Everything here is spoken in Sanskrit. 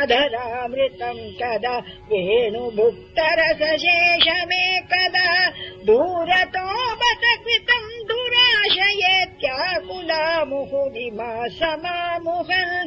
अधरामृतम् कदा? वेणुभुक्तरसशेषमे कदा दुराशयेत्याकुला मुहुदिमा समामुहम्।